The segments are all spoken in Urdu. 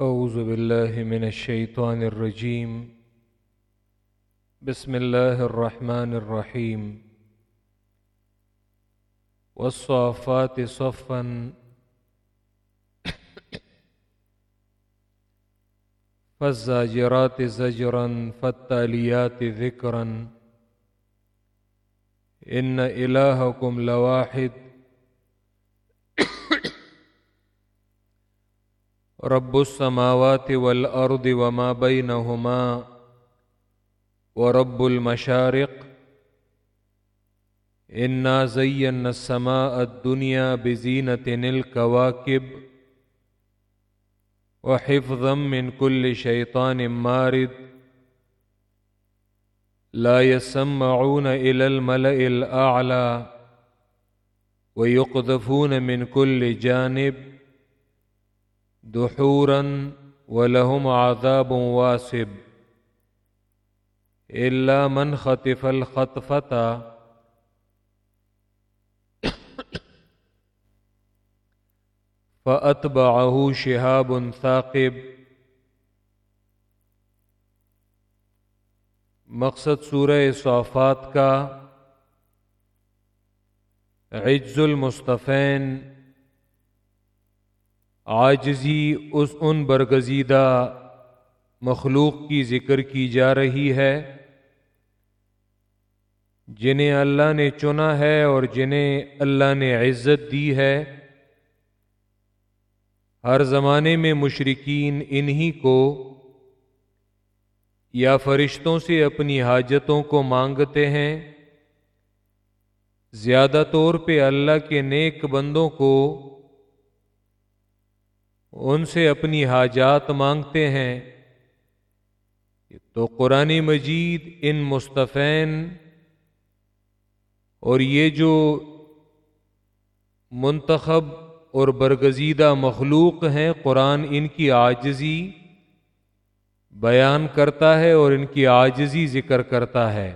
أعوذ بالله من الشيطان الرجيم. بسم الله الرحمن الرحيم. والصافات صفا. فالزاجرات زجرا، فالتاليات ذكرا. إن إلهكم لواحد. رب السماوات والأرض وما بينهما ورب المشارق. إنا زينا السماء الدنيا بزينة الكواكب وحفظا من كل شيطان مارد. لا يسمعون إلى الملأ الأعلى ويقذفون من كل جانب. دحورا ولهم عذاب واسب إلا من خطف الخطفة فأتبعه شهاب ثاقب مقصد سورہ صافات کا عجز المصطفین عاجزی اس ان برگزیدہ مخلوق کی ذکر کی جا رہی ہے جنہیں اللہ نے چنا ہے اور جنہیں اللہ نے عزت دی ہے۔ ہر زمانے میں مشرقین انہی کو یا فرشتوں سے اپنی حاجتوں کو مانگتے ہیں۔ زیادہ طور پہ اللہ کے نیک بندوں کو ان سے اپنی حاجات مانگتے ہیں۔ تو قرآن مجید ان مصطفین اور یہ جو منتخب اور برگزیدہ مخلوق ہیں، قرآن ان کی آجزی بیان کرتا ہے اور ان کی آجزی ذکر کرتا ہے۔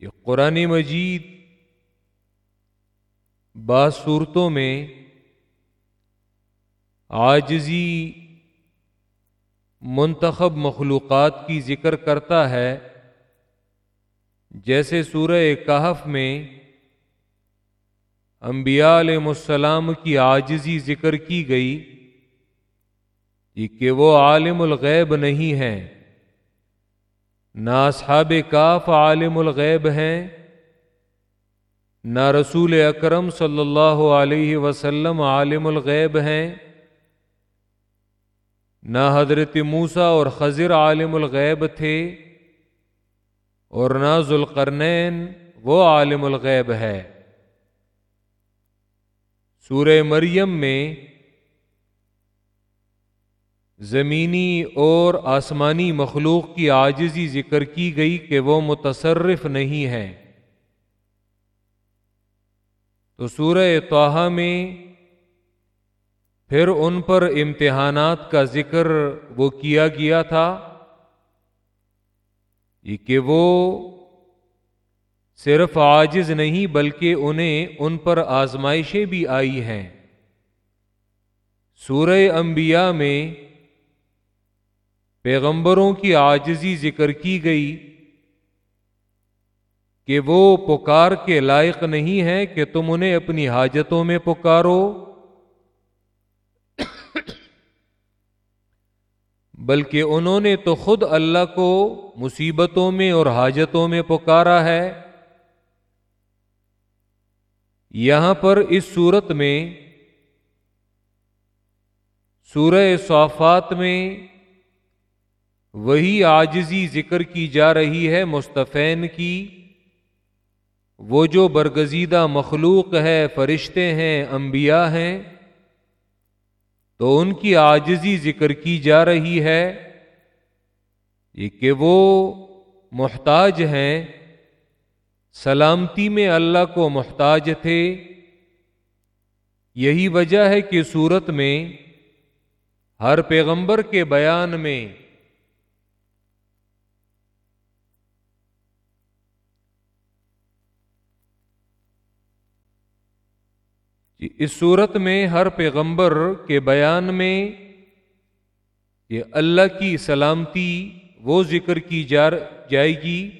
یہ قرآن مجید بعض صورتوں میں آجزی منتخب مخلوقات کی ذکر کرتا ہے، جیسے سورہ کہف میں انبیاء علیہ السلام کی آجزی ذکر کی گئی کہ وہ عالم الغیب نہیں ہیں۔ نہ اصحاب کاف عالم الغیب ہیں، نہ رسول اکرم صلی اللہ علیہ وسلم عالم الغیب ہیں۔ نہ حضرت موسا اور خضر عالم الغیب تھے اور نہ ذوالقرنین، وہ عالم الغیب ہے۔ سورہ مریم میں زمینی اور آسمانی مخلوق کی آجزی ذکر کی گئی کہ وہ متصرف نہیں ہے۔ تو سورہ توحا میں پھر ان پر امتحانات کا ذکر وہ کیا گیا تھا؟ کہ وہ صرف عاجز نہیں بلکہ انہیں ان پر آزمائشیں بھی آئی ہیں۔ سورہ انبیاء میں پیغمبروں کی آجزی ذکر کی گئی کہ وہ پکار کے لائق نہیں ہے کہ تم انہیں اپنی حاجتوں میں پکارو۔ بلکہ انہوں نے تو خود اللہ کو مصیبتوں میں اور حاجتوں میں پکارا ہے۔ یہاں پر اس صورت میں سورہ صافات میں وہی آجزی ذکر کی جا رہی ہے مستفین کی۔ وہ جو برگزیدہ مخلوق ہے، فرشتے ہیں، انبیاء ہیں۔ تو ان کی آجزی ذکر کی جا رہی ہے یہ کہ وہ محتاج ہیں، سلامتی میں اللہ کو محتاج تھے۔ یہی وجہ ہے کہ صورت میں ہر پیغمبر کے بیان میں اس صورت میں ہر پیغمبر کے بیان میں یہ اللہ کی سلامتی وہ ذکر کی جا جائے گی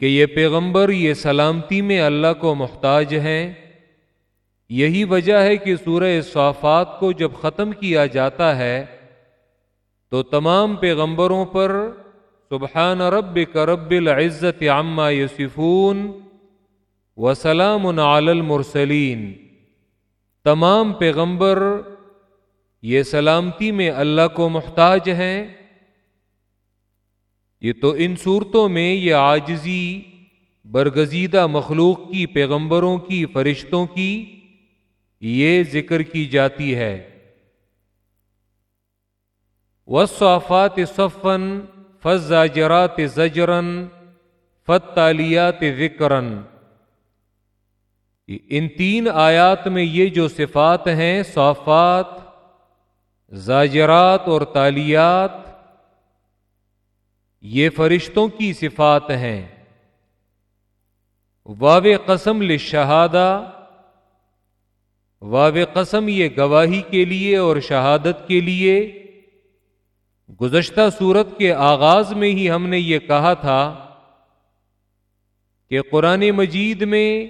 کہ یہ پیغمبر یہ سلامتی میں اللہ کو محتاج ہیں۔ یہی وجہ ہے کہ سورہ صافات کو جب ختم کیا جاتا ہے تو تمام پیغمبروں پر سبحان رب کرب العزت عامہ یوسفون وسلام علی المرسلین۔ تمام پیغمبر یہ سلامتی میں اللہ کو محتاج ہیں۔ یہ تو ان صورتوں میں یہ آجزی برگزیدہ مخلوق کی، پیغمبروں کی، فرشتوں کی یہ ذکر کی جاتی ہے۔ وصافات صفن فضاجرات زجرن فتالیات ذکرن ان تین آیات میں یہ جو صفات ہیں، صافات، زاجرات اور تالیات، یہ فرشتوں کی صفات ہیں۔ واو قسم لشہادہ واو قسم یہ گواہی کے لیے اور شہادت کے لیے۔ گزشتہ صورت کے آغاز میں ہی ہم نے یہ کہا تھا کہ قرآن مجید میں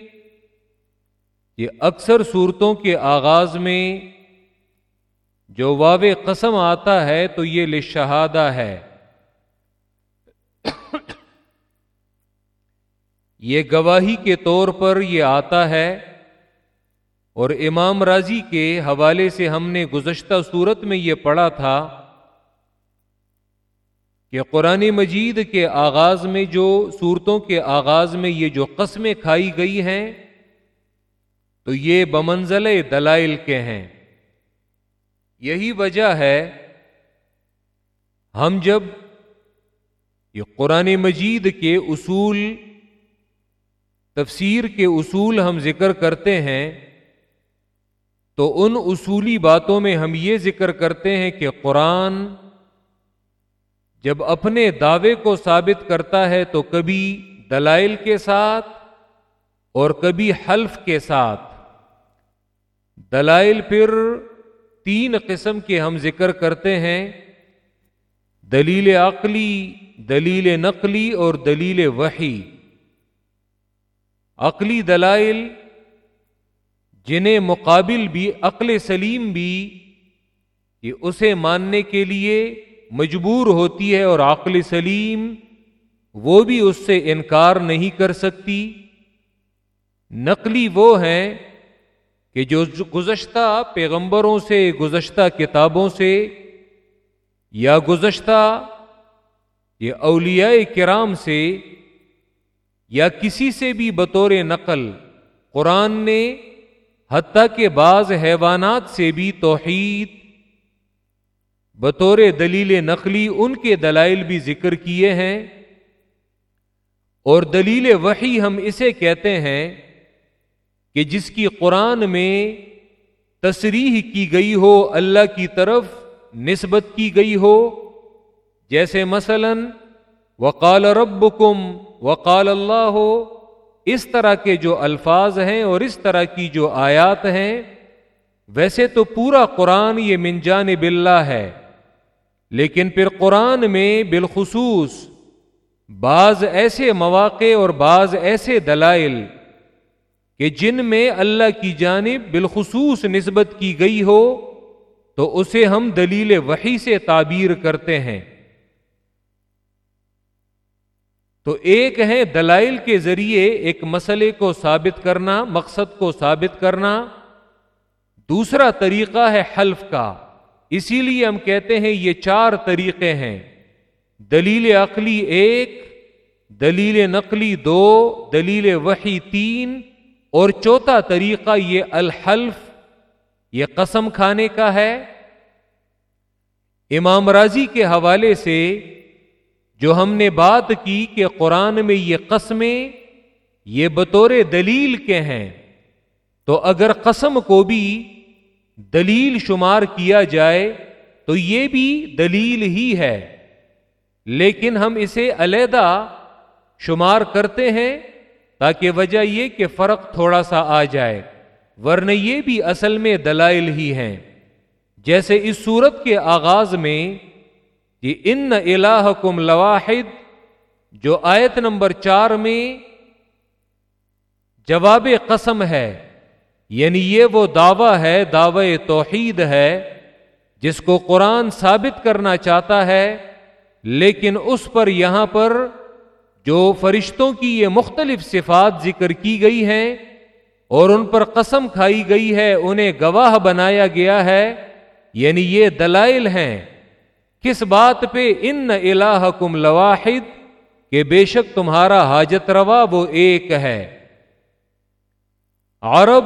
یہ اکثر صورتوں کے آغاز میں جو واو قسم آتا ہے تو یہ لشہادہ ہے۔ یہ گواہی کے طور پر یہ آتا ہے اور امام راضی کے حوالے سے ہم نے گزشتہ صورت میں یہ پڑھا تھا کہ قرآن مجید کے آغاز میں جو صورتوں کے آغاز میں یہ جو قسمیں کھائی گئی ہیں تو یہ بمنزل دلائل کے ہیں۔ یہی وجہ ہے ہم جب یہ قرآن مجید کے اصول، تفسیر کے اصول ہم ذکر کرتے ہیں، تو ان اصولی باتوں میں ہم یہ ذکر کرتے ہیں کہ قرآن جب اپنے دعوے کو ثابت کرتا ہے تو کبھی دلائل کے ساتھ اور کبھی حلف کے ساتھ۔ دلائل پھر تین قسم کے ہم ذکر کرتے ہیں۔ دلیل عقلی، دلیل نقلی اور دلیل وحی۔ عقلی دلائل جنہیں مقابل بھی، عقل سلیم بھی، یہ اسے ماننے کے لیے مجبور ہوتی ہے اور عقل سلیم وہ بھی اس سے انکار نہیں کر سکتی۔ نقلی وہ ہیں کہ جو گزشتہ پیغمبروں سے، گزشتہ کتابوں سے یا گزشتہ یہ اولیاء کرام سے یا کسی سے بھی بطور نقل قرآن نے، حتیٰ کہ بعض حیوانات سے بھی توحید بطور دلیل نقلی ان کے دلائل بھی ذکر کیے ہیں اور دلیل وحی ہم اسے کہتے ہیں کہ جس کی قرآن میں تصریح کی گئی ہو، اللہ کی طرف نسبت کی گئی ہو، جیسے مثلا، وقال ربکم، وقال اللہ ہو اس طرح کے جو الفاظ ہیں اور اس طرح کی جو آیات ہیں، ویسے تو پورا قرآن یہ منجان باللہ ہے، لیکن پھر قرآن میں بالخصوص بعض ایسے مواقع اور بعض ایسے دلائل کہ جن میں اللہ کی جانب بالخصوص نسبت کی گئی ہو، تو اسے ہم دلیل وحی سے تعبیر کرتے ہیں۔ تو ایک ہے دلائل کے ذریعے ایک مسئلے کو ثابت کرنا، مقصد کو ثابت کرنا۔ دوسرا طریقہ ہے حلف کا، اسی لیے ہم کہتے ہیں یہ چار طریقے ہیں۔ دلیل عقلی ایک، دلیل نقلی دو، دلیل وحی تین اور چوتھا طریقہ یہ الحلف، یہ قسم کھانے کا ہے۔ امام راضی کے حوالے سے جو ہم نے بات کی کہ قرآن میں یہ قسمیں یہ بطور دلیل کے ہیں، تو اگر قسم کو بھی دلیل شمار کیا جائے تو یہ بھی دلیل ہی ہے۔ لیکن ہم اسے علیحدہ شمار کرتے ہیں۔ تاکہ وجہ یہ کہ فرق تھوڑا سا آ جائے، ورنہ یہ بھی اصل میں دلائل ہی ہیں۔ جیسے اس صورت کے آغاز میں یہ ان الہکم لواحد، جو آیت نمبر چار میں جواب قسم ہے یعنی یہ وہ دعویٰ ہے، دعوی توحید ہے، جس کو قرآن ثابت کرنا چاہتا ہے، لیکن اس پر یہاں پر جو فرشتوں کی یہ مختلف صفات ذکر کی گئی ہیں اور ان پر قسم کھائی گئی ہے، انہیں گواہ بنایا گیا ہے یعنی یہ دلائل ہیں۔ کس بات پہ ان الہکم لواحد کہ بے شک تمہارا حاجت روا وہ ایک ہے۔ عرب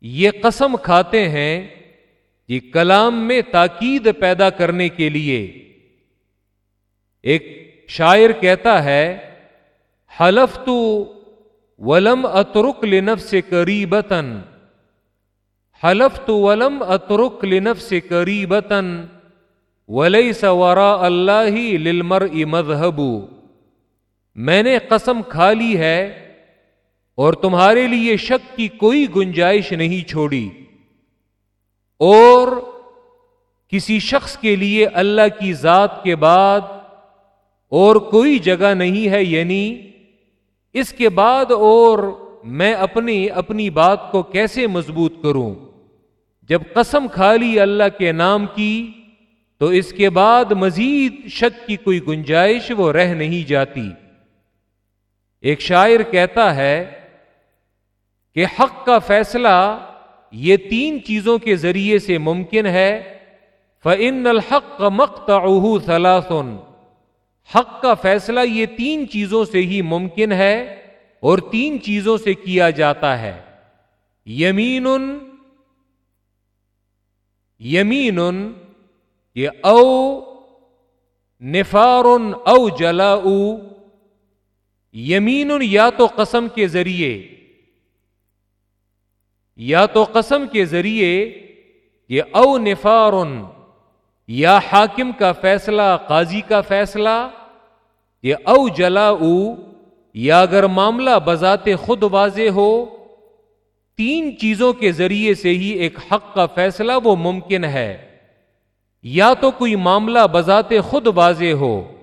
یہ قسم کھاتے ہیں کہ کلام میں تاکید پیدا کرنے کے لیے۔ ایک شاعر کہتا ہے حلف تو ولم اترک لنف سے کری بتن حلف تو ولم اترک لنف سے کری ولی سورا اللہ ہی للمر مذہب۔ میں نے قسم کھا لی ہے اور تمہارے لیے شک کی کوئی گنجائش نہیں چھوڑی۔ اور کسی شخص کے لیے اللہ کی ذات کے بعد اور کوئی جگہ نہیں ہے یعنی اس کے بعد اور میں اپنی اپنی بات کو کیسے مضبوط کروں؟ جب قسم کھا لی اللہ کے نام کی، تو اس کے بعد مزید شک کی کوئی گنجائش وہ رہ نہیں جاتی۔ ایک شاعر کہتا ہے کہ حق کا فیصلہ یہ تین چیزوں کے ذریعے سے ممکن ہے فن الحق مقت ثلاثن حق کا فیصلہ یہ تین چیزوں سے ہی ممکن ہے اور تین چیزوں سے کیا جاتا ہے۔ یمین یمین یہ او نفار او جلا یمین یا تو قسم کے ذریعے، یا تو قسم کے ذریعے یہ او نفار یا حاکم کا فیصلہ، قاضی کا فیصلہ یہ او جلا او یا اگر معاملہ بذات خود واضح ہو، تین چیزوں کے ذریعے سے ہی ایک حق کا فیصلہ وہ ممکن ہے۔ یا تو کوئی معاملہ بذات خود واضح ہو،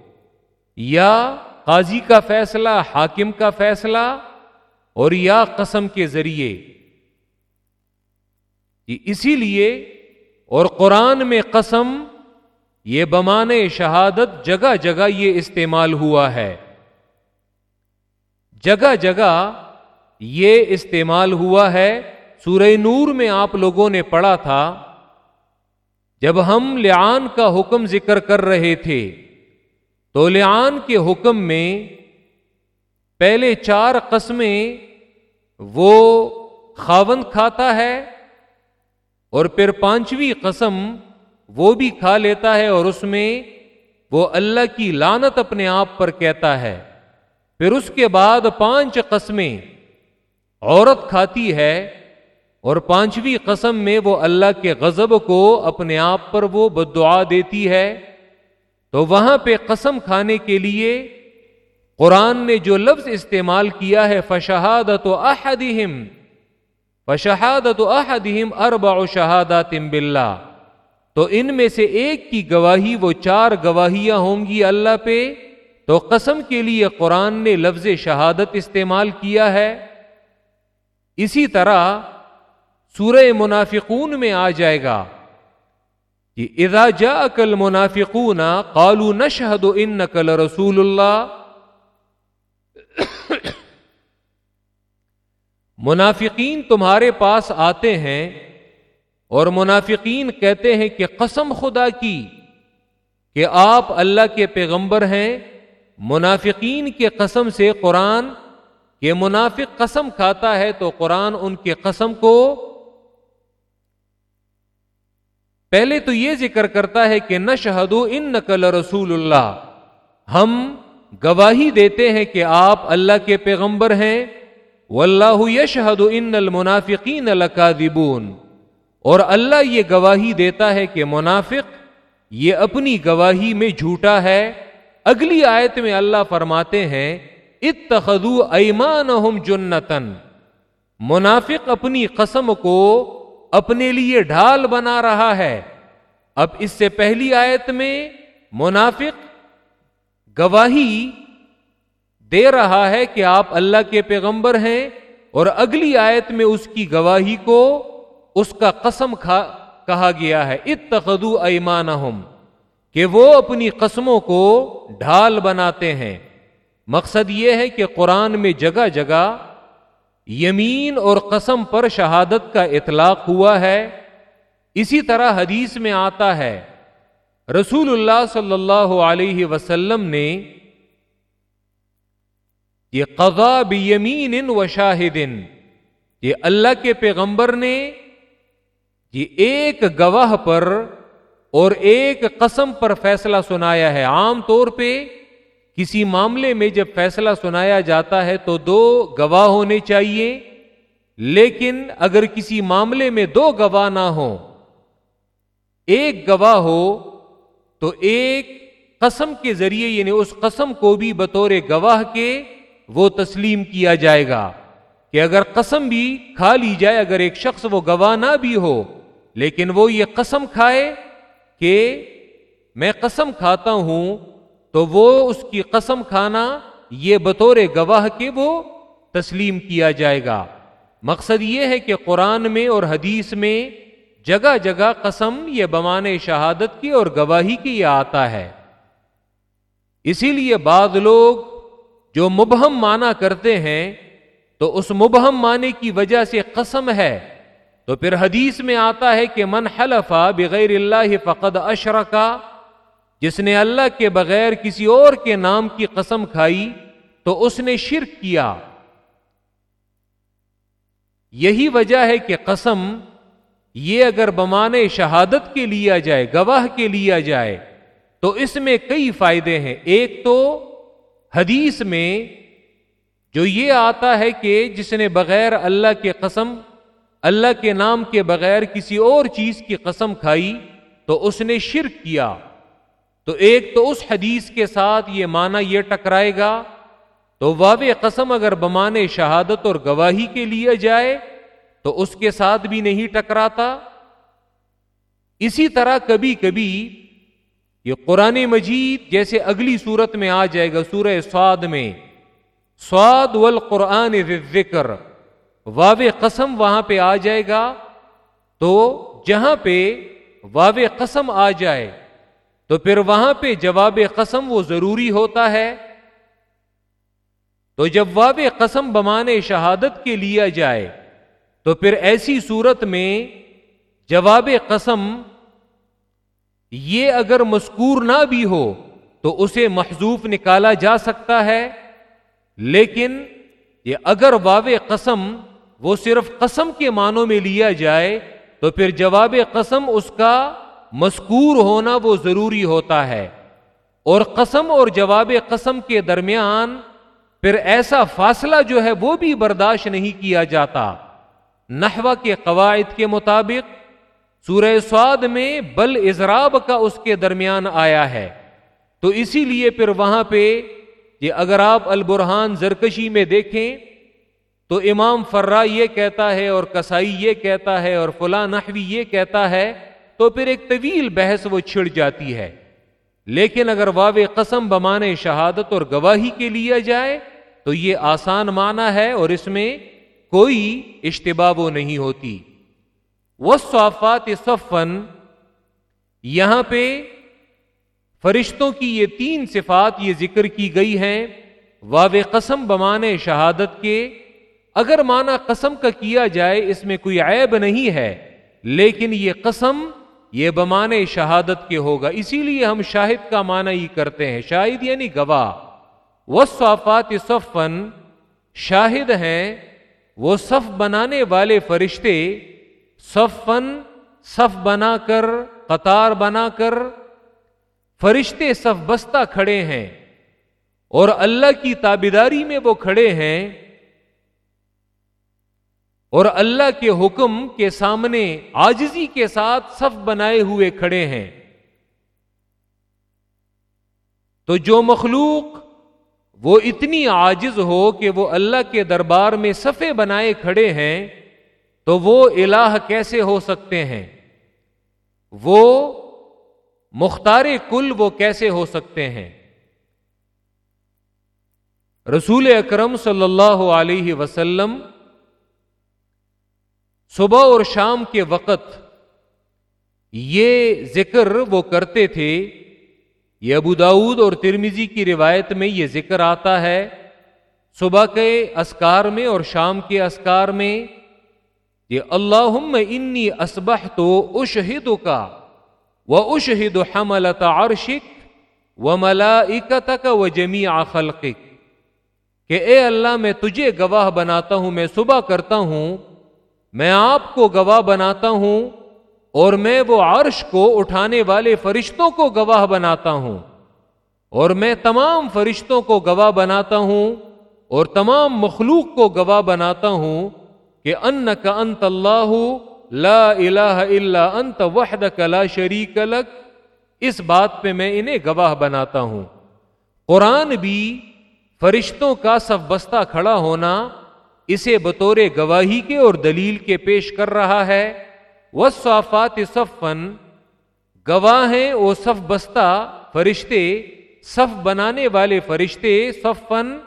یا قاضی کا فیصلہ، حاکم کا فیصلہ، اور یا قسم کے ذریعے۔ اسی لیے اور قرآن میں قسم یہ بمان شہادت جگہ جگہ یہ استعمال ہوا ہے۔ جگہ جگہ یہ استعمال ہوا ہے۔ سورہ نور میں آپ لوگوں نے پڑھا تھا۔ جب ہم لعان کا حکم ذکر کر رہے تھے، تو لعان کے حکم میں پہلے چار قسمیں وہ خاون کھاتا ہے اور پھر پانچویں قسم وہ بھی کھا لیتا ہے اور اس میں وہ اللہ کی لانت اپنے آپ پر کہتا ہے۔ پھر اس کے بعد پانچ قسمیں عورت کھاتی ہے اور پانچویں قسم میں وہ اللہ کے غضب کو اپنے آپ پر وہ بدعا دیتی ہے۔ تو وہاں پہ قسم کھانے کے لیے قرآن نے جو لفظ استعمال کیا ہے فشہادت و احدہم فشہادت و احدہم اربع شہادات باللہ تو ان میں سے ایک کی گواہی وہ چار گواہیاں ہوں گی اللہ پہ، تو قسم کے لیے قرآن نے لفظ شہادت استعمال کیا ہے۔ اسی طرح سورہ منافقون میں آ جائے گا کہ اذا جا کل منافقون کالو نشہد ان نقل رسول اللہ۔ منافقین تمہارے پاس آتے ہیں اور منافقین کہتے ہیں کہ قسم خدا کی کہ آپ اللہ کے پیغمبر ہیں، منافقین کے قسم سے قرآن، کہ منافق قسم کھاتا ہے تو قرآن ان کے قسم کو پہلے تو یہ ذکر کرتا ہے کہ نہ شہدو ان نقل رسول اللہ، ہم گواہی دیتے ہیں کہ آپ اللہ کے پیغمبر ہیں، واللہ یشہد ان المنافقین لکاذبون۔ اور اللہ یہ گواہی دیتا ہے کہ منافق یہ اپنی گواہی میں جھوٹا ہے۔ اگلی آیت میں اللہ فرماتے ہیں، اتخذو ایمانہم جنتن منافق اپنی قسم کو اپنے لیے ڈھال بنا رہا ہے۔ اب اس سے پہلی آیت میں منافق گواہی دے رہا ہے کہ آپ اللہ کے پیغمبر ہیں اور اگلی آیت میں اس کی گواہی کو اس کا قسم کہا گیا ہے۔ اتخذو ایمانہم، کہ وہ اپنی قسموں کو ڈھال بناتے ہیں۔ مقصد یہ ہے کہ قرآن میں جگہ جگہ یمین اور قسم پر شہادت کا اطلاق ہوا ہے۔ اسی طرح حدیث میں آتا ہے، رسول اللہ صلی اللہ علیہ وسلم نے یہ قضا بیمین و شاہدن یہ اللہ کے پیغمبر نے یہ ایک گواہ پر اور ایک قسم پر فیصلہ سنایا ہے۔ عام طور پہ کسی معاملے میں جب فیصلہ سنایا جاتا ہے تو دو گواہ ہونے چاہیے، لیکن اگر کسی معاملے میں دو گواہ نہ ہو ایک گواہ ہو تو ایک قسم کے ذریعے یعنی اس قسم کو بھی بطور گواہ کے وہ تسلیم کیا جائے گا کہ اگر قسم بھی کھا لی جائے، اگر ایک شخص وہ گواہ نہ بھی ہو لیکن وہ یہ قسم کھائے کہ میں قسم کھاتا ہوں تو وہ اس کی قسم کھانا یہ بطور گواہ کے وہ تسلیم کیا جائے گا۔ مقصد یہ ہے کہ قرآن میں اور حدیث میں جگہ جگہ قسم یہ بمان شہادت کی اور گواہی کی یہ آتا ہے۔ اسی لیے بعض لوگ جو مبہم مانا کرتے ہیں تو اس مبہم مانے کی وجہ سے قسم ہے۔ تو پھر حدیث میں آتا ہے کہ من حلفا بغیر اللہ فقد اشرکا، جس نے اللہ کے بغیر کسی اور کے نام کی قسم کھائی تو اس نے شرک کیا۔ یہی وجہ ہے کہ قسم یہ اگر بمانے شہادت کے لیا جائے، گواہ کے لیا جائے، تو اس میں کئی فائدے ہیں۔ ایک تو حدیث میں جو یہ آتا ہے کہ جس نے بغیر اللہ کے قسم اللہ کے نام کے بغیر کسی اور چیز کی قسم کھائی تو اس نے شرک کیا۔ تو ایک تو اس حدیث کے ساتھ یہ مانا یہ ٹکرائے گا، تو واو قسم اگر بمانے شہادت اور گواہی کے لیے جائے تو اس کے ساتھ بھی نہیں ٹکراتا۔ اسی طرح کبھی کبھی یہ قرآن مجید جیسے اگلی صورت میں آ جائے گا، سورہ سعد میں۔ سعد والقرآن ذکر واو قسم وہاں پہ آ جائے گا تو جہاں پہ واو قسم آ جائے، تو پھر وہاں پہ جواب قسم وہ ضروری ہوتا ہے۔ تو جب واب قسم بمانے شہادت کے لیا جائے، تو پھر ایسی صورت میں جواب قسم یہ اگر مذکور نہ بھی ہو تو اسے محضوف نکالا جا سکتا ہے، لیکن یہ اگر واو قسم وہ صرف قسم کے معنوں میں لیا جائے تو پھر جواب قسم اس کا مذکور ہونا وہ ضروری ہوتا ہے۔ اور قسم اور جواب قسم کے درمیان پھر ایسا فاصلہ جو ہے وہ بھی برداشت نہیں کیا جاتا۔ نحوہ کے قواعد کے مطابق سورہ سعد میں بل ازراب کا اس کے درمیان آیا ہے۔ تو اسی لیے پھر وہاں پہ یہ اگر آپ البرحان زرکشی میں دیکھیں تو امام فرا یہ کہتا ہے اور کسائی یہ کہتا ہے اور فلاں نحوی یہ کہتا ہے، تو پھر ایک طویل بحث وہ چھڑ جاتی ہے۔ لیکن اگر واو قسم بمانے شہادت اور گواہی کے لیا جائے، تو یہ آسان معنی ہے اور اس میں کوئی اشتبا وہ نہیں ہوتی۔ وہ صافات صفن یہاں پہ فرشتوں کی یہ تین صفات یہ ذکر کی گئی ہیں، واو قسم بمانے شہادت کے اگر مانا قسم کا کیا جائے، اس میں کوئی عیب نہیں ہے، لیکن یہ قسم، یہ بمانے شہادت کے ہوگا۔ اسی لیے ہم شاہد کا معنی ہی کرتے ہیں۔ شاہد یعنی گواہ۔ وہ صافات صفن شاہد ہیں، وہ صف بنانے والے فرشتے۔ صفن صف بنا کر، قطار بنا کر۔ فرشتے صف بستہ کھڑے ہیں۔ اور اللہ کی تابیداری میں وہ کھڑے ہیں۔ اور اللہ کے حکم کے سامنے آجزی کے ساتھ صف بنائے ہوئے کھڑے ہیں۔ تو جو مخلوق وہ اتنی آجز ہو کہ وہ اللہ کے دربار میں صفے بنائے کھڑے ہیں، تو وہ الہ کیسے ہو سکتے ہیں؟ وہ مختار کل وہ کیسے ہو سکتے ہیں؟ رسول اکرم صلی اللہ علیہ وسلم صبح اور شام کے وقت یہ ذکر وہ کرتے تھے۔ یہ ابو داود اور ترمیزی کی روایت میں یہ ذکر آتا ہے۔ صبح کے اسکار میں اور شام کے اسکار میں یہ اللہ انی اسبح تو اشہد کا وہ اشہد حملت عرشک و ملا تک و جمی خلقک کہ اے اللہ میں تجھے گواہ بناتا ہوں، میں صبح کرتا ہوں۔ میں آپ کو گواہ بناتا ہوں اور میں وہ عرش کو اٹھانے والے فرشتوں کو گواہ بناتا ہوں اور میں تمام فرشتوں کو گواہ بناتا ہوں اور تمام مخلوق کو گواہ بناتا ہوں کہ ان کا انت اللہ لا الہ الا انت وحدک لا شریک لک، اس بات پہ میں انہیں گواہ بناتا ہوں۔ قرآن بھی فرشتوں کا سب بستہ کھڑا ہونا اسے بطور گواہی کے اور دلیل کے پیش کر رہا ہے۔ وہ صافات صفن گواہ ہیں وہ صف بستہ، فرشتے، صف بنانے والے فرشتے صفن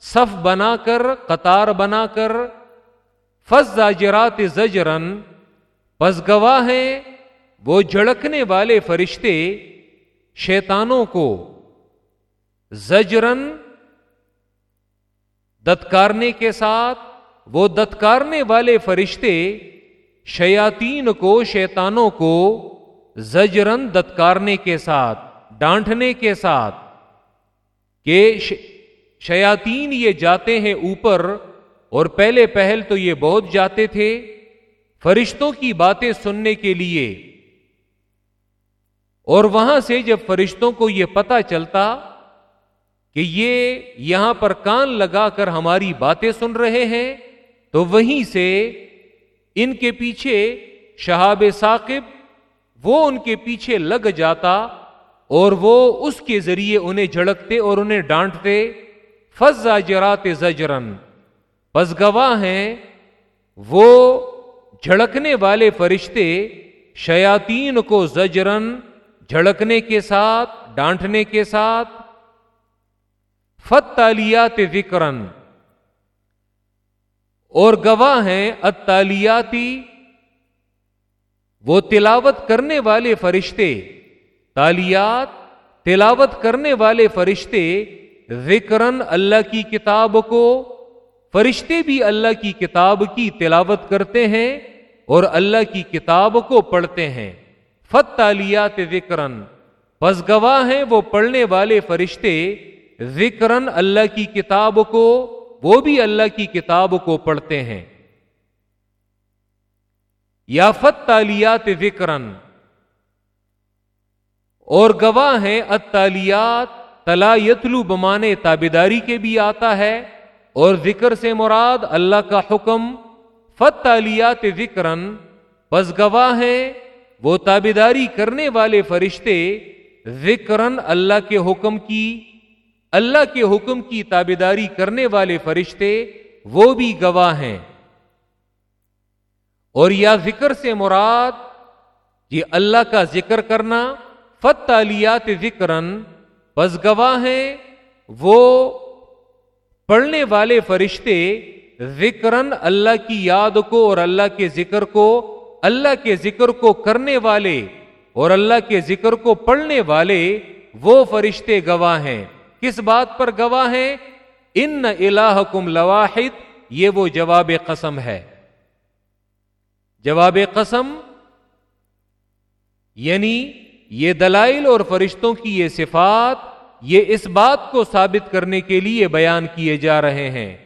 صف بنا کر، قطار بنا کر۔ فض زاجرات زجرن پس گواہ ہیں وہ جھڑکنے والے فرشتے شیطانوں کو۔ زجرن دتکارنے کے ساتھ وہ دتکارنے والے فرشتے شیاتین کو، شیطانوں کو زجرن دتکارنے کے ساتھ، ڈانٹنے کے ساتھ کہ شیاتین یہ جاتے ہیں اوپر اور پہلے پہل تو یہ بہت جاتے تھے۔ فرشتوں کی باتیں سننے کے لیے۔ اور وہاں سے جب فرشتوں کو یہ پتا چلتا کہ یہ یہاں پر کان لگا کر ہماری باتیں سن رہے ہیں، تو وہیں سے ان کے پیچھے شہاب ثاقب، وہ ان کے پیچھے لگ جاتا اور وہ اس کے ذریعے انہیں جھڑکتے اور انہیں ڈانٹتے فضا جرات زجرن پس گواہ ہیں، وہ جھڑکنے والے فرشتے شیاتین کو زجرن جھڑکنے کے ساتھ، ڈانٹنے کے ساتھ فتالیات وکرن اور گواہ ہیں اتالیاتی وہ تلاوت کرنے والے فرشتے۔ تالیات تلاوت کرنے والے فرشتے۔ وکرن اللہ کی کتاب کو۔ فرشتے بھی اللہ کی کتاب کی تلاوت کرتے ہیں اور اللہ کی کتاب کو پڑھتے ہیں۔ فت تالیات وکرن پس گواہ ہیں، وہ پڑھنے والے فرشتے۔ ذکرن اللہ کی کتاب کو، وہ بھی اللہ کی کتاب کو پڑھتے ہیں۔ یا فت تالیات ذکرن اور گواہ ہیں اتالیات تلا یتلو بمانے تابیداری کے بھی آتا ہے۔ اور ذکر سے مراد اللہ کا حکم فت تالیات ذکرن بس گواہ ہیں، وہ تابیداری کرنے والے فرشتے ذکرن اللہ کے حکم کی اللہ کے حکم کی تابیداری کرنے والے فرشتے وہ بھی گواہ ہیں۔ اور یا ذکر سے مراد یہ اللہ کا ذکر کرنا فت ذکرن بس گواہ ہیں وہ پڑھنے والے فرشتے ذکرن اللہ کی یاد کو اور اللہ کے ذکر کو، اللہ کے ذکر کو کرنے والے اور اللہ کے ذکر کو پڑھنے والے وہ فرشتے گواہ ہیں۔ کس بات پر گواہ ہیں ان الہکم لواحد، یہ وہ جواب قسم ہے۔ جواب قسم یعنی یہ دلائل اور فرشتوں کی یہ صفات، یہ اس بات کو ثابت کرنے کے لیے بیان کیے جا رہے ہیں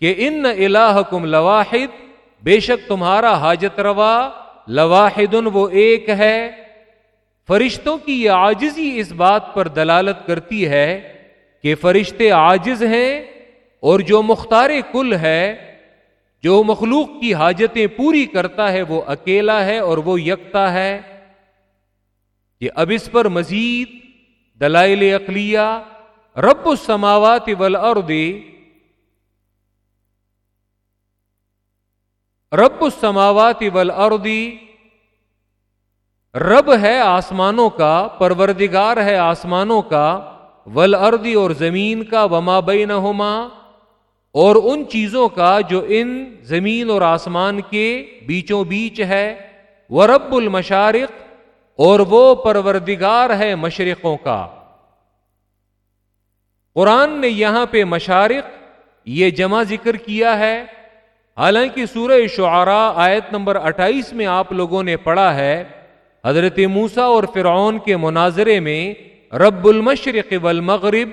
کہ ان الہکم لواحد، بے شک تمہارا حاجت روا لواحد وہ ایک ہے۔ فرشتوں کی یہ آجزی اس بات پر دلالت کرتی ہے کہ فرشتے آجز ہیں اور جو مختار کل ہے، جو مخلوق کی حاجتیں پوری کرتا ہے، وہ اکیلا ہے اور وہ یکتا ہے کہ اب اس پر مزید دلائل اقلیہ رب السماوات والارض، رب السماوات والارض رب ہے آسمانوں کا، پروردگار ہے آسمانوں کا ولردی اور زمین کا وما بینہما، اور ان چیزوں کا جو ان زمین اور آسمان کے بیچوں بیچ ہے وہ رب المشارق، اور وہ پروردگار ہے مشرقوں کا۔ قرآن نے یہاں پہ مشارق یہ جمع ذکر کیا ہے۔ حالانکہ سورہ شعراء آیت نمبر اٹھائیس میں آپ لوگوں نے پڑھا ہے، حضرت موسا اور فرعون کے مناظرے میں رب المشرق والمغرب،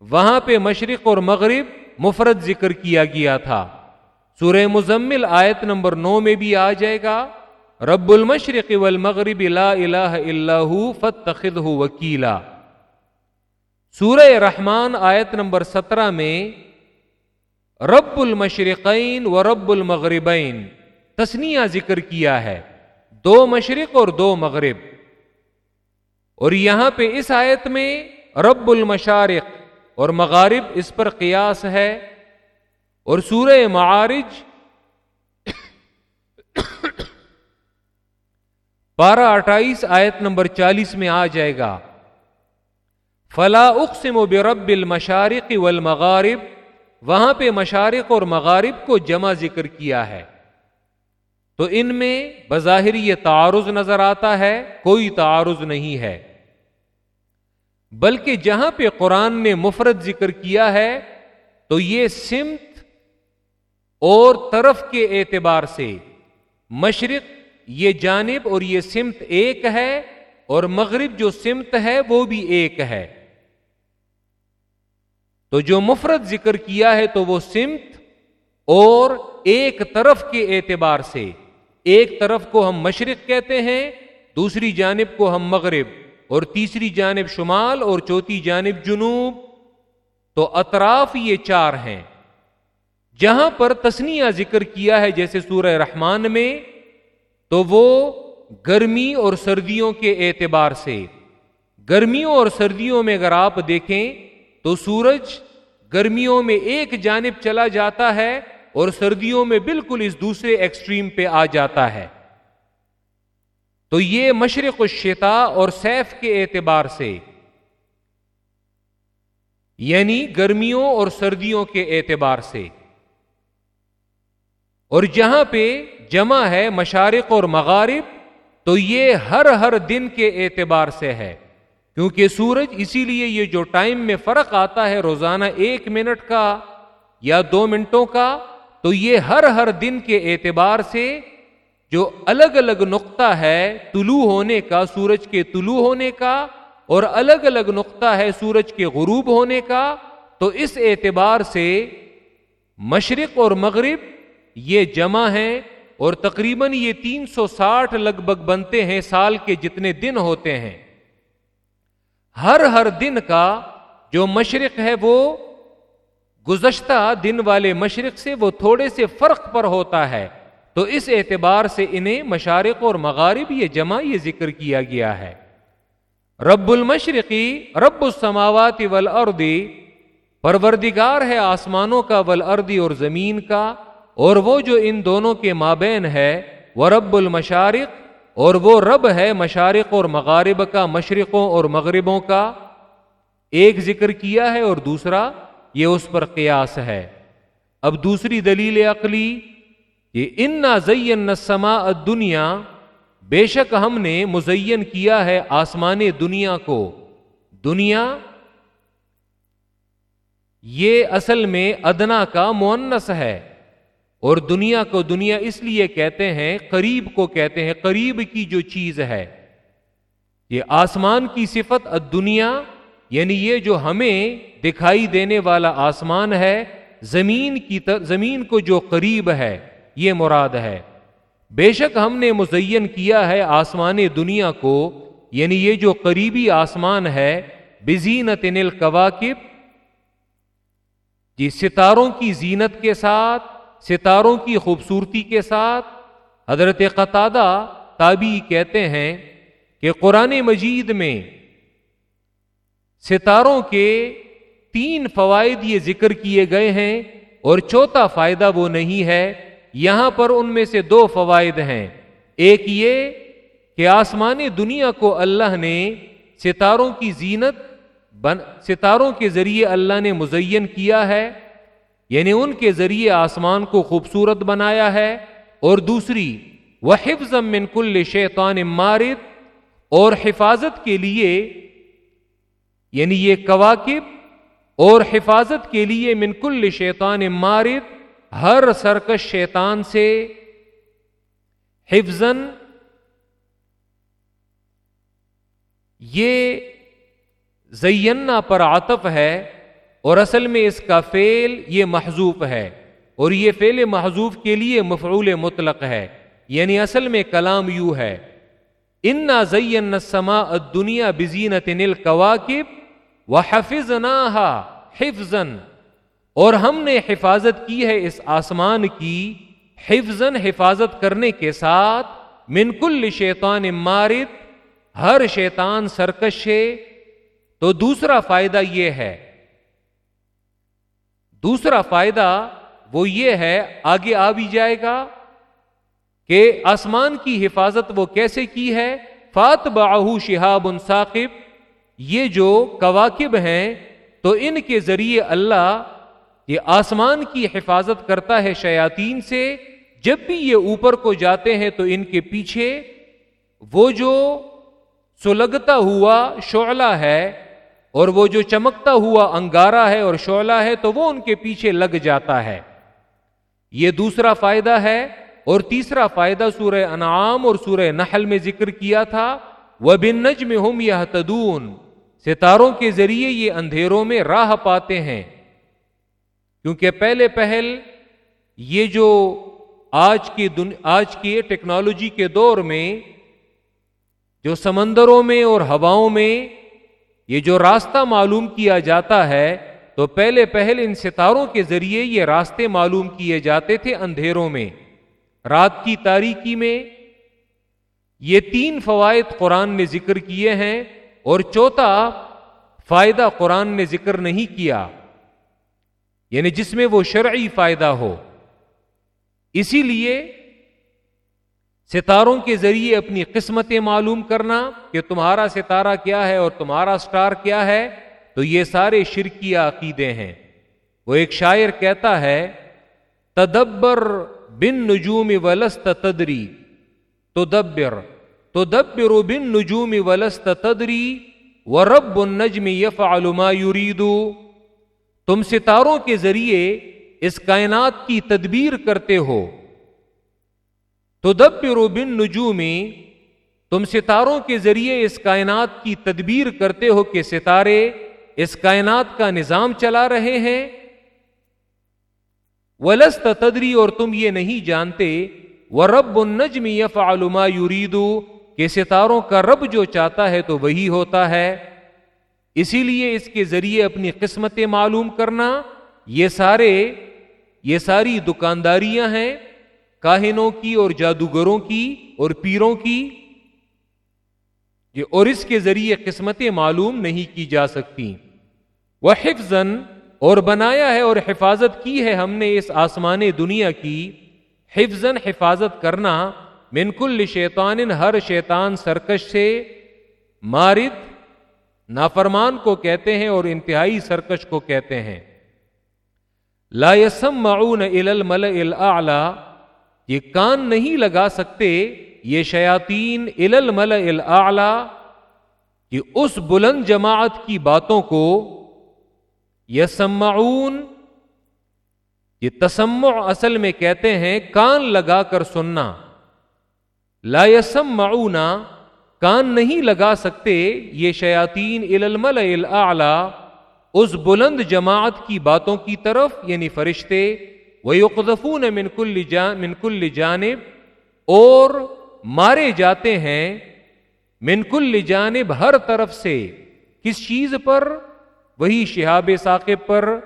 وہاں پہ مشرق اور مغرب مفرد ذکر کیا گیا تھا۔ سورہ مزمل آیت نمبر نو میں بھی آ جائے گا، رب المشرق والمغرب لا الہ الا فتخذہ وکیلا۔ سورہ رحمان آیت نمبر سترہ میں، رب المشرقین و رب المغربین، تسنیہ ذکر کیا ہے۔ دو مشرق اور دو مغرب۔ اور یہاں پہ اس آیت میں رب المشارق اور مغارب اس پر قیاس ہے اور سورہ معارج بارہ اٹھائیس آیت نمبر چالیس میں آ جائے گا۔ فلا اقسم و برب المشارق والمغارب، وہاں پہ مشارق اور مغارب کو جمع ذکر کیا ہے۔ تو ان میں بظاہر یہ تعارض نظر آتا ہے، کوئی تعارض نہیں ہے۔ بلکہ جہاں پہ قرآن نے مفرد ذکر کیا ہے، تو یہ سمت اور طرف کے اعتبار سے مشرق یہ جانب اور یہ سمت ایک ہے اور مغرب جو سمت ہے وہ بھی ایک ہے۔ تو جو مفرد ذکر کیا ہے تو وہ سمت اور ایک طرف کے اعتبار سے، ایک طرف کو ہم مشرق کہتے ہیں، دوسری جانب کو ہم مغرب۔ اور تیسری جانب شمال اور چوتھی جانب جنوب، تو اطراف یہ چار ہیں۔ جہاں پر تسنیہ ذکر کیا ہے جیسے سورہ رحمان میں، تو وہ گرمی اور سردیوں کے اعتبار سے۔ گرمیوں اور سردیوں میں اگر آپ دیکھیں، تو سورج گرمیوں میں ایک جانب چلا جاتا ہے اور سردیوں میں بالکل اس دوسرے ایکسٹریم پہ آ جاتا ہے۔ تو یہ مشرق الشتا اور سیف کے اعتبار سے یعنی گرمیوں اور سردیوں کے اعتبار سے۔ اور جہاں پہ جمع ہے مشارق اور مغارب، تو یہ ہر ہر دن کے اعتبار سے ہے، کیونکہ سورج اسی لیے یہ جو ٹائم میں فرق آتا ہے روزانہ ایک منٹ کا یا دو منٹوں کا، تو یہ ہر ہر دن کے اعتبار سے جو الگ الگ نقطہ ہے طلوع ہونے کا، سورج کے طلوع ہونے کا اور الگ الگ نقطہ ہے سورج کے غروب ہونے کا، تو اس اعتبار سے مشرق اور مغرب یہ جمع ہیں اور تقریباً یہ تین سو ساٹھ لگ بھگ بنتے ہیں سال کے جتنے دن ہوتے ہیں۔ ہر ہر دن کا جو مشرق ہے وہ گزشتہ دن والے مشرق سے وہ تھوڑے سے فرق پر ہوتا ہے۔ تو اس اعتبار سے انہیں مشارق اور مغارب یہ جمع یہ ذکر کیا گیا ہے۔ رب المشرقی، رب السماوات والارضی پروردگار ہے آسمانوں کا ولردی اور زمین کا، اور وہ جو ان دونوں کے مابین ہے، وہ رب المشارق، اور وہ رب ہے مشارق اور مغارب کا، مشرقوں اور مغربوں کا۔ ایک ذکر کیا ہے اور دوسرا یہ اس پر قیاس ہے۔ اب دوسری دلیل عقلی یہ ان زین سما دنیا بے شک ہم نے مزین کیا ہے آسمان دنیا کو۔ دنیا، یہ اصل میں ادنا کا مونس ہے۔ اور دنیا کو دنیا اس لیے کہتے ہیں، قریب کو کہتے ہیں، قریب کی جو چیز ہے۔ یہ آسمان کی صفت دنیا یعنی یہ جو ہمیں دکھائی دینے والا آسمان ہے، زمین کی زمین کو جو قریب ہے۔ یہ مراد ہے۔ بے شک ہم نے مزین کیا ہے آسمان دنیا کو یعنی یہ جو قریبی آسمان ہے، بزینت نل جی ستاروں کی زینت کے ساتھ، ستاروں کی خوبصورتی کے ساتھ۔ حضرت قطع تابی کہتے ہیں کہ قرآن مجید میں ستاروں کے تین فوائد یہ ذکر کیے گئے ہیں اور چوتھا فائدہ وہ نہیں ہے۔ یہاں پر ان میں سے دو فوائد ہیں۔ ایک یہ کہ آسمانی دنیا کو اللہ نے ستاروں کی زینت بن، ستاروں کے ذریعے اللہ نے مزین کیا ہے یعنی ان کے ذریعے آسمان کو خوبصورت بنایا ہے۔ اور دوسری وہ حفظ من کل شیطان مارد، اور حفاظت کے لیے یعنی یہ کواکب، اور حفاظت کے لیے من کل شیطان مارد ہر سرکش شیطان سے حفظن یہ زینا پر عطف ہے اور اصل میں اس کا فیل یہ محضوف ہے اور یہ فیل محضوف کے لیے مفعول مطلق ہے یعنی اصل میں کلام یو ہے۔ انا زین سما دنیا بزینت نل کواکب و حفظ حفظن اور ہم نے حفاظت کی ہے اس آسمان کی حفظن حفاظت کرنے کے ساتھ، من کل شیطان مارد، ہر شیطان سرکش ہے۔ تو دوسرا فائدہ یہ ہے۔ دوسرا فائدہ وہ یہ ہے، آگے آ بھی جائے گا کہ آسمان کی حفاظت وہ کیسے کی ہے۔ فات باہو شہاب ان ثاقب، یہ جو کواکب ہیں، تو ان کے ذریعے اللہ یہ آسمان کی حفاظت کرتا ہے شیاتین سے، جب بھی یہ اوپر کو جاتے ہیں تو ان کے پیچھے وہ جو سلگتا ہوا شعلہ ہے اور وہ جو چمکتا ہوا انگارا ہے اور شعلہ ہے تو وہ ان کے پیچھے لگ جاتا ہے۔ یہ دوسرا فائدہ ہے اور تیسرا فائدہ سورہ انعام اور سورہ نحل میں ذکر کیا تھا۔ وہ بن نج میں ہم یا تدون ستاروں کے ذریعے یہ اندھیروں میں راہ پاتے ہیں۔ کیونکہ پہلے پہل یہ جو آج کی دن، آج کی ٹیکنالوجی کے دور میں جو سمندروں میں اور ہواؤں میں یہ جو راستہ معلوم کیا جاتا ہے، تو پہلے پہل ان ستاروں کے ذریعے یہ راستے معلوم کیے جاتے تھے اندھیروں میں۔ رات کی تاریکی میں یہ تین فوائد قرآن نے ذکر کیے ہیں اور چوتھا فائدہ قرآن نے ذکر نہیں کیا۔ یعنی جس میں وہ شرعی فائدہ ہو۔ اسی لیے ستاروں کے ذریعے اپنی قسمتیں معلوم کرنا کہ تمہارا ستارہ کیا ہے اور تمہارا سٹار کیا ہے، تو یہ سارے شرکی عقیدے ہیں۔ وہ ایک شاعر کہتا ہے، تدبر بن نجوم ولست تدری تو دبر تو دبر بن نجوم ولست تدری و رب النجم یف علما یریدو تم ستاروں کے ذریعے اس کائنات کی تدبیر کرتے ہو۔ تو دب بن نجومی تم ستاروں کے ذریعے اس کائنات کی تدبیر کرتے ہو کہ ستارے اس کائنات کا نظام چلا رہے ہیں۔ ولست تدری، اور تم یہ نہیں جانتے۔ وہ رب النجم یف علما یوریدو کہ ستاروں کا رب جو چاہتا ہے تو وہی ہوتا ہے۔ اسی لیے اس کے ذریعے اپنی قسمتیں معلوم کرنا، یہ سارے، یہ ساری دکانداریاں ہیں، کاہنوں کی اور جادوگروں کی اور پیروں کی اور اس کے ذریعے قسمتیں معلوم نہیں کی جا سکتی۔ وہ حفظن اور بنایا ہے اور حفاظت کی ہے ہم نے اس آسمان دنیا کی۔ حفظن حفاظت کرنا، من کل شیطان، ہر شیطان سرکش سے مارد نافرمان کو کہتے ہیں اور انتہائی سرکش کو کہتے ہیں۔ لا يسم معون المل الاعلى یہ کان نہیں لگا سکتے، یہ شیاتین المل الاعلی، کہ اس بلند جماعت کی باتوں کو یسمعون، یہ تسمع اصل میں کہتے ہیں کان لگا کر سننا۔ لا یسمعون کان نہیں لگا سکتے یہ شیاتین المل الاعلی اس بلند جماعت کی باتوں کی طرف یعنی فرشتے وہ یقفون من کل جان من جانب، اور مارے جاتے ہیں منکل جانب ہر طرف سے۔ کس چیز پر؟ وہی شہاب ثاقب پر۔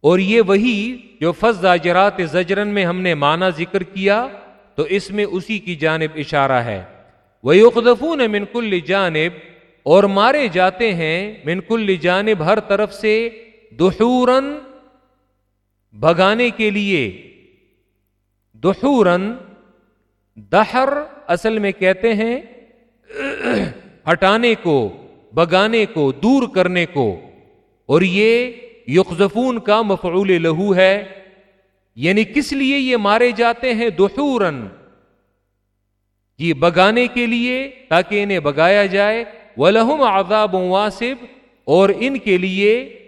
اور یہ وہی جو فض زاجرات زجرن میں ہم نے مانا ذکر کیا۔ تو اس میں اسی کی جانب اشارہ ہے۔ وہ یقفون من جانب، اور مارے جاتے ہیں من جانب ہر طرف سے دحورن بھگانے کے لیے۔ دحورن دہر اصل میں کہتے ہیں ہٹانے کو بگانے کو، دور کرنے کو۔ اور یہ یقزفون کا مفعول لہو ہے۔ یعنی کس لیے یہ مارے جاتے ہیں دحورن یہ جی، بگانے کے لیے، تاکہ انہیں بگایا جائے۔ وہ لہم آزاب واسب، اور ان کے لیے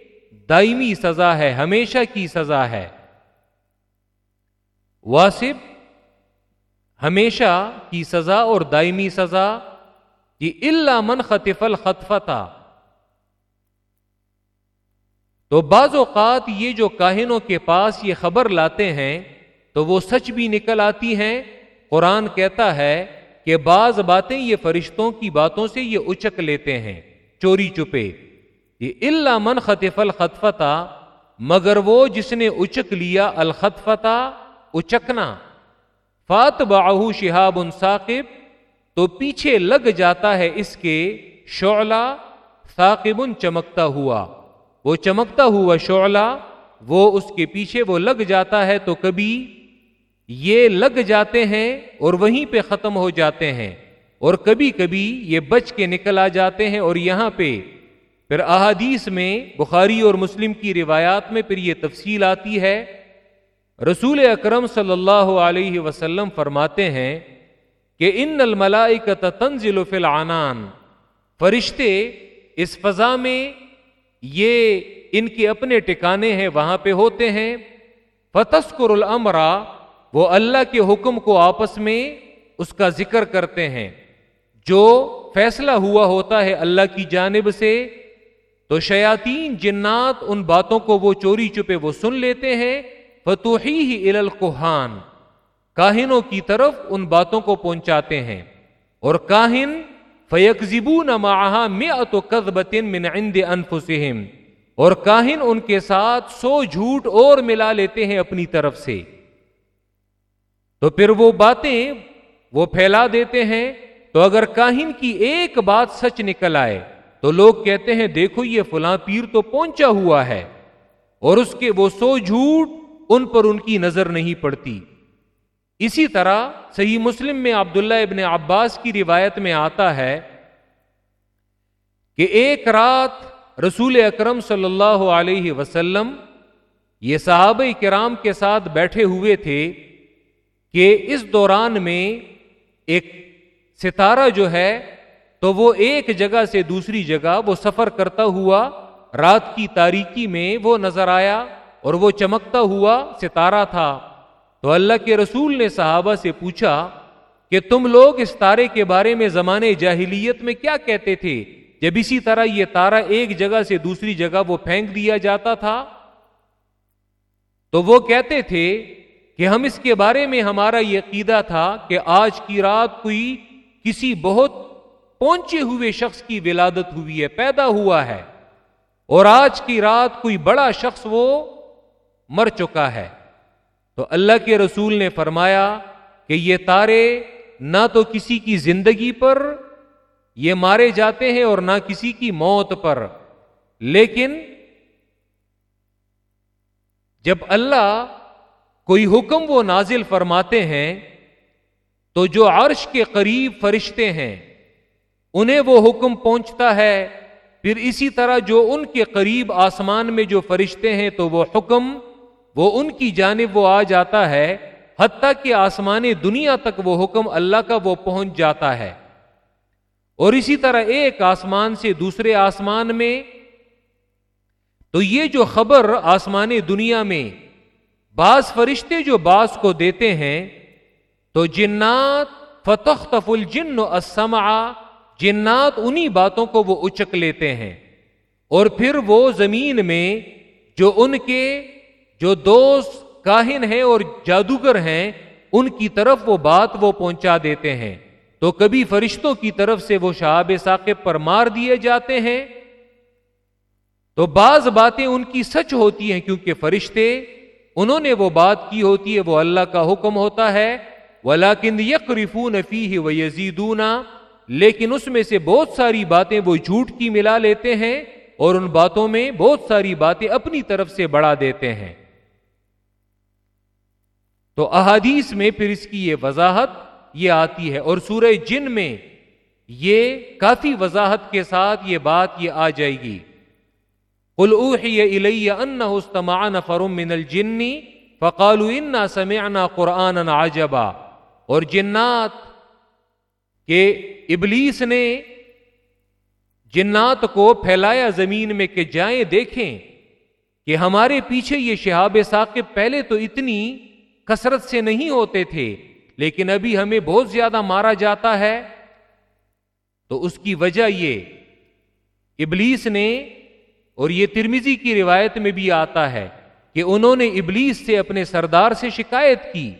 دائمی سزا ہے، ہمیشہ کی سزا ہے۔ واسب، ہمیشہ کی سزا اور دائمی سزا۔ جی، یہ اللہ من خطف الخطفتا تو بعض اوقات یہ جو کاہنوں کے پاس یہ خبر لاتے ہیں، تو وہ سچ بھی نکل آتی ہیں۔ قرآن کہتا ہے کہ بعض باتیں یہ فرشتوں کی باتوں سے یہ اچک لیتے ہیں، چوری چپے۔ یہ اللہ من خطف الخطفتا مگر وہ جس نے اچک لیا الخطفتا اچکنا۔ فات باہو شہاب ان ثاقب، تو پیچھے لگ جاتا ہے اس کے شعلہ، ثاقب چمکتا ہوا۔ وہ چمکتا ہوا شعلہ، وہ اس کے پیچھے وہ لگ جاتا ہے تو کبھی یہ لگ جاتے ہیں اور وہیں پہ ختم ہو جاتے ہیں اور کبھی کبھی یہ بچ کے نکل آ جاتے ہیں اور یہاں پہ پھر احادیث میں بخاری اور مسلم کی روایات میں پھر یہ تفصیل آتی ہے۔ رسول اکرم صلی اللہ علیہ وسلم فرماتے ہیں کہ ان الملائکت تنزل فی العنان، فرشتے اس فضا میں یہ ان کے اپنے ٹکانے ہیں، وہاں پہ ہوتے ہیں۔ فتسکر الامرا وہ اللہ کے حکم کو آپس میں اس کا ذکر کرتے ہیں۔ جو فیصلہ ہوا ہوتا ہے اللہ کی جانب سے، تو شیاتین جنات ان باتوں کو وہ چوری چپے وہ سن لیتے ہیں۔ فتوحی ہی ال القحان کاہنوں کی طرف ان باتوں کو پہنچاتے ہیں۔ اور کاہن فیکزبو نما میں اتو من عند انفسہم، اور کاہن ان کے ساتھ سو جھوٹ اور ملا لیتے ہیں اپنی طرف سے۔ تو پھر وہ باتیں وہ پھیلا دیتے ہیں، تو اگر کاہن کی ایک بات سچ نکل آئے، تو لوگ کہتے ہیں، دیکھو یہ فلاں پیر تو پہنچا ہوا ہے، اور اس کے وہ سو جھوٹ ان پر ان کی نظر نہیں پڑتی۔ اسی طرح صحیح مسلم میں عبداللہ ابن عباس کی روایت میں آتا ہے کہ ایک رات رسول اکرم صلی اللہ علیہ وسلم یہ صحابہ کرام کے ساتھ بیٹھے ہوئے تھے کہ اس دوران میں ایک ستارہ جو ہے تو وہ ایک جگہ سے دوسری جگہ وہ سفر کرتا ہوا رات کی تاریکی میں وہ نظر آیا اور وہ چمکتا ہوا ستارہ تھا۔ تو اللہ کے رسول نے صحابہ سے پوچھا کہ تم لوگ اس تارے کے بارے میں زمانے جاہلیت میں کیا کہتے تھے؟ جب اسی طرح یہ تارا ایک جگہ سے دوسری جگہ وہ پھینک دیا جاتا تھا۔ تو وہ کہتے تھے کہ ہم اس کے بارے میں ہمارا یہ عقیدہ تھا کہ آج کی رات کوئی کسی بہت پہنچے ہوئے شخص کی ولادت ہوئی ہے، پیدا ہوا ہے۔ اور آج کی رات کوئی بڑا شخص وہ مر چکا ہے۔ تو اللہ کے رسول نے فرمایا کہ یہ تارے نہ تو کسی کی زندگی پر، یہ مارے جاتے ہیں اور نہ کسی کی موت پر۔ لیکن جب اللہ کوئی حکم وہ نازل فرماتے ہیں، تو جو عرش کے قریب فرشتے ہیں، انہیں وہ حکم پہنچتا ہے۔ پھر اسی طرح جو ان کے قریب آسمان میں جو فرشتے ہیں، تو وہ حکم وہ ان کی جانب وہ آ جاتا ہے، حتیٰ کہ آسمانی دنیا تک وہ حکم اللہ کا وہ پہنچ جاتا ہے۔ اور اسی طرح ایک آسمان سے دوسرے آسمان میں، تو یہ جو خبر آسمانی دنیا میں بعض فرشتے جو بعض کو دیتے ہیں، تو جنات فتح تف الجن اسما جنات انہی باتوں کو وہ اچک لیتے ہیں۔ اور پھر وہ زمین میں جو ان کے جو دوست کاہن ہیں اور جادوگر ہیں، ان کی طرف وہ بات وہ پہنچا دیتے ہیں۔ تو کبھی فرشتوں کی طرف سے وہ شہاب ثاقب پر مار دیے جاتے ہیں؟ تو بعض باتیں ان کی سچ ہوتی ہیں کیونکہ فرشتے، انہوں نے وہ بات کی ہوتی ہے، وہ اللہ کا حکم ہوتا ہے۔ ولاکن یقریفون فی و یزیدونا لیکن اس میں سے بہت ساری باتیں وہ جھوٹ کی ملا لیتے ہیں اور ان باتوں میں بہت ساری باتیں اپنی طرف سے بڑھا دیتے ہیں۔ تو احادیث میں پھر اس کی یہ وضاحت یہ آتی ہے اور سورہ جن میں یہ کافی وضاحت کے ساتھ یہ بات یہ آ جائے گی۔ استمع نفر من الجن فقالوا انا سمعنا قرآن عجبا۔ اور جنات کہ ابلیس نے جنات کو پھیلایا زمین میں کہ جائیں دیکھیں کہ ہمارے پیچھے یہ شہاب ثاقب پہلے تو اتنی کثرت سے نہیں ہوتے تھے، لیکن ابھی ہمیں بہت زیادہ مارا جاتا ہے۔ تو اس کی وجہ یہ، ابلیس نے اور یہ ترمیزی کی روایت میں بھی آتا ہے کہ انہوں نے ابلیس سے اپنے سردار سے شکایت کی۔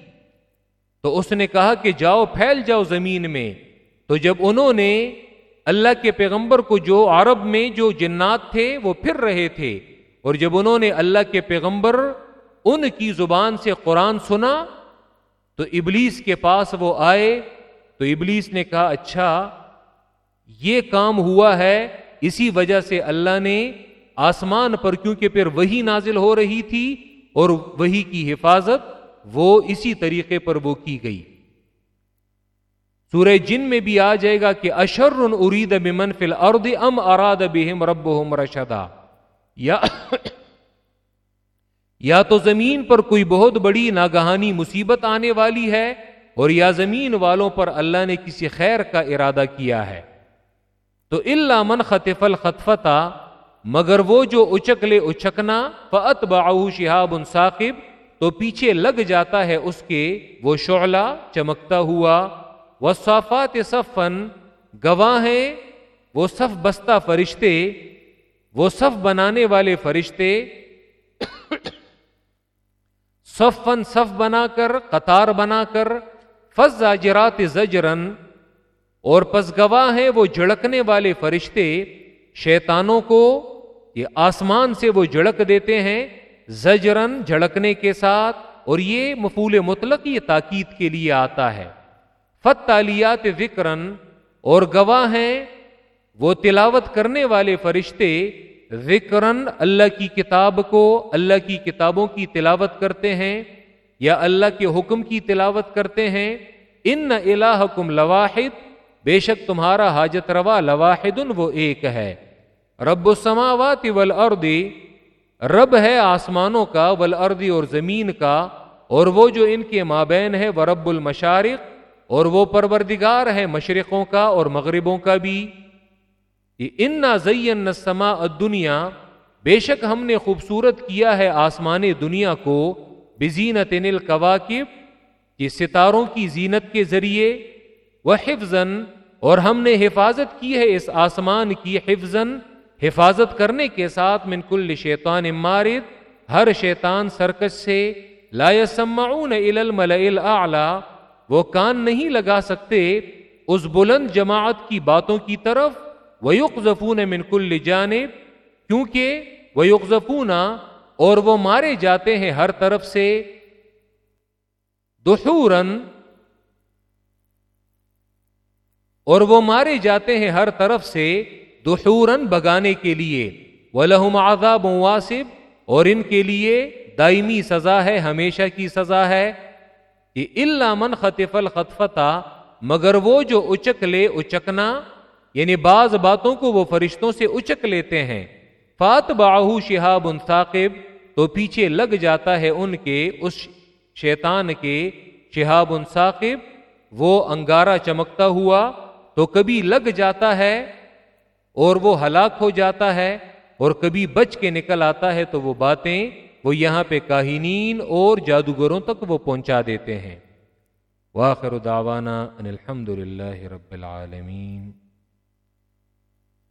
تو اس نے کہا کہ جاؤ، پھیل جاؤ زمین میں۔ تو جب انہوں نے اللہ کے پیغمبر کو جو عرب میں جو جنات تھے، وہ پھر رہے تھے۔ اور جب انہوں نے اللہ کے پیغمبر ان کی زبان سے قرآن سنا تو ابلیس کے پاس وہ آئے تو ابلیس نے کہا اچھا یہ کام ہوا ہے، اسی وجہ سے اللہ نے آسمان پر، کیونکہ پھر وہی نازل ہو رہی تھی اور وہی کی حفاظت، وہ اسی طریقے پر وہ کی گئی۔ سورہ جن میں بھی آ جائے گا کہ اشر ارید بمن فی الارض ام اراد بہم ربہم رشدا۔ یا یا تو زمین پر کوئی بہت بڑی ناگہانی مصیبت آنے والی ہے اور یا زمین والوں پر اللہ نے کسی خیر کا ارادہ کیا ہے۔ تو اللہ من خطف الخطفتا مگر وہ جو اچک لے اچکنا فت باؤ شہاب ان ثاقب، تو پیچھے لگ جاتا ہے اس کے، وہ شعلہ چمکتا ہوا۔ وہ صافات صفن گواہ ہیں وہ صف بستہ فرشتے، وہ صف بنانے والے فرشتے۔ صفن صف بنا کر، قطار بنا کر فض زاجرات زجرن اور پس گواہ ہیں وہ جھڑکنے والے فرشتے، شیطانوں کو، یہ آسمان سے وہ جھڑک دیتے ہیں زجرن جھڑکنے کے ساتھ، اور یہ مفول مطلق یہ تاکید کے لیے آتا ہے۔ فت تالیات وکرن اور گواہ ہیں، وہ تلاوت کرنے والے فرشتے ذکرن اللہ کی کتاب کو اللہ کی کتابوں کی تلاوت کرتے ہیں یا اللہ کے حکم کی تلاوت کرتے ہیں، ان الہکم لواحد، بے شک تمہارا حاجت روا لواحد وہ ایک ہے۔ رب السماوات والارض، رب ہے آسمانوں کا، والارض اور زمین کا، اور وہ جو ان کے مابین ہے، وہ رب المشارق، اور وہ پروردگار ہے مشرقوں کا اور مغربوں کا بھی۔ انا زین سما دنیا بے شک ہم نے خوبصورت کیا ہے آسمان دنیا کو بزینت نل کواکب یہ ستاروں کی زینت کے ذریعے وہ حفظن اور ہم نے حفاظت کی ہے اس آسمان کی حفظن حفاظت کرنے کے ساتھ من کل شیطان مارد، ہر شیطان سرکش سے، لا يسمعون الى الملئ الاعلى وہ کان نہیں لگا سکتے اس بلند جماعت کی باتوں کی طرف وہ من کل جانب، کیونکہ وہ اور وہ مارے جاتے ہیں ہر طرف سے دحورن اور وہ مارے جاتے ہیں ہر طرف سے دحورن بگانے کے لیے۔ وہ لہم آزاب واسب، اور ان کے لیے دائمی سزا ہے، ہمیشہ کی سزا ہے کہ اللہ من خطف الخطفتا مگر وہ جو اچک لے، اچکنا یعنی بعض باتوں کو وہ فرشتوں سے اچک لیتے ہیں۔ فات باہو شہاب ان ثاقب، تو پیچھے لگ جاتا ہے ان کے، اس شیطان کے شہاب ان ثاقب۔ وہ انگارا چمکتا ہوا تو کبھی لگ جاتا ہے اور وہ ہلاک ہو جاتا ہے اور کبھی بچ کے نکل آتا ہے تو وہ باتیں وہ یہاں پہ کاہنین اور جادوگروں تک وہ پہنچا دیتے ہیں۔ واخر دعوانا ان الحمد للہ رب العالمین۔